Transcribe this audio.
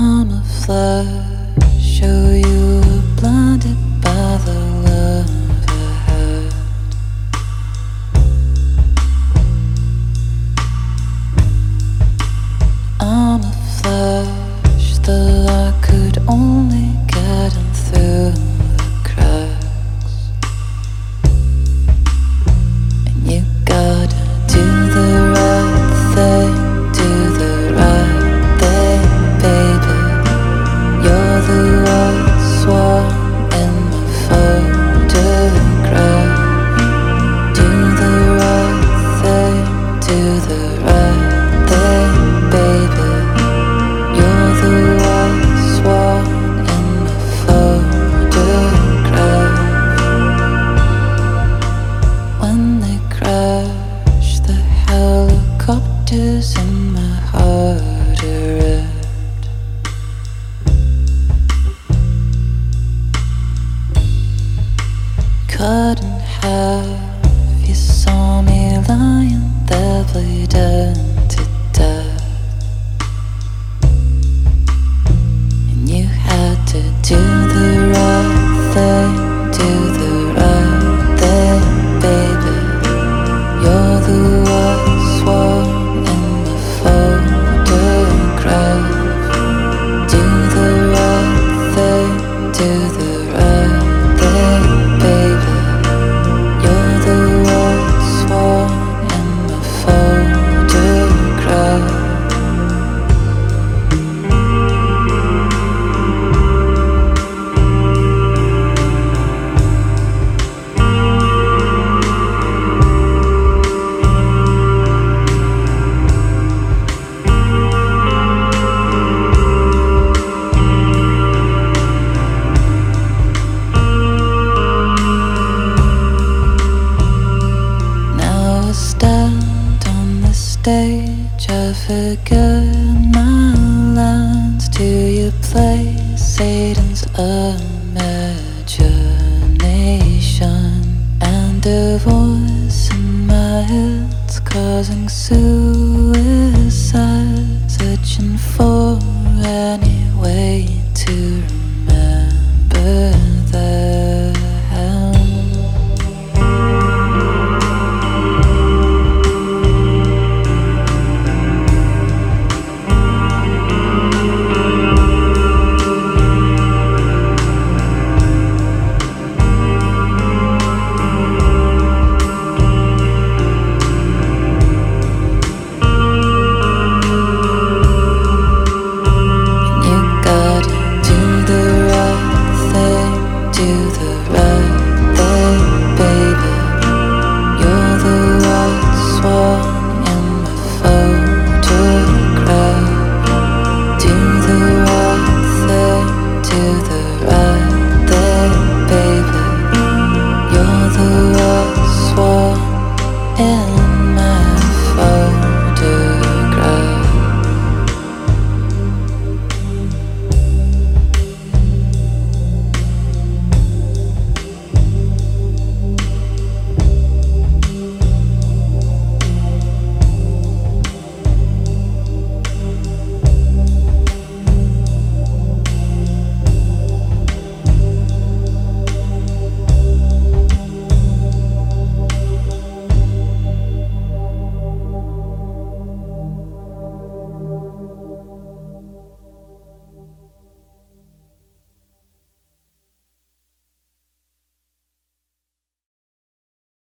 I'm a flash, show you were blinded by the love I had. I'm a flash, I could only get couldn't. You saw me lying there bleeding to death. And you had to do the right thing, do the right thing, baby. You're the worst one in the photograph. Do the right thing, do the stage. I my lines. Do you play Satan's imagination? And a voice in my head's causing suicide. Searching for any way to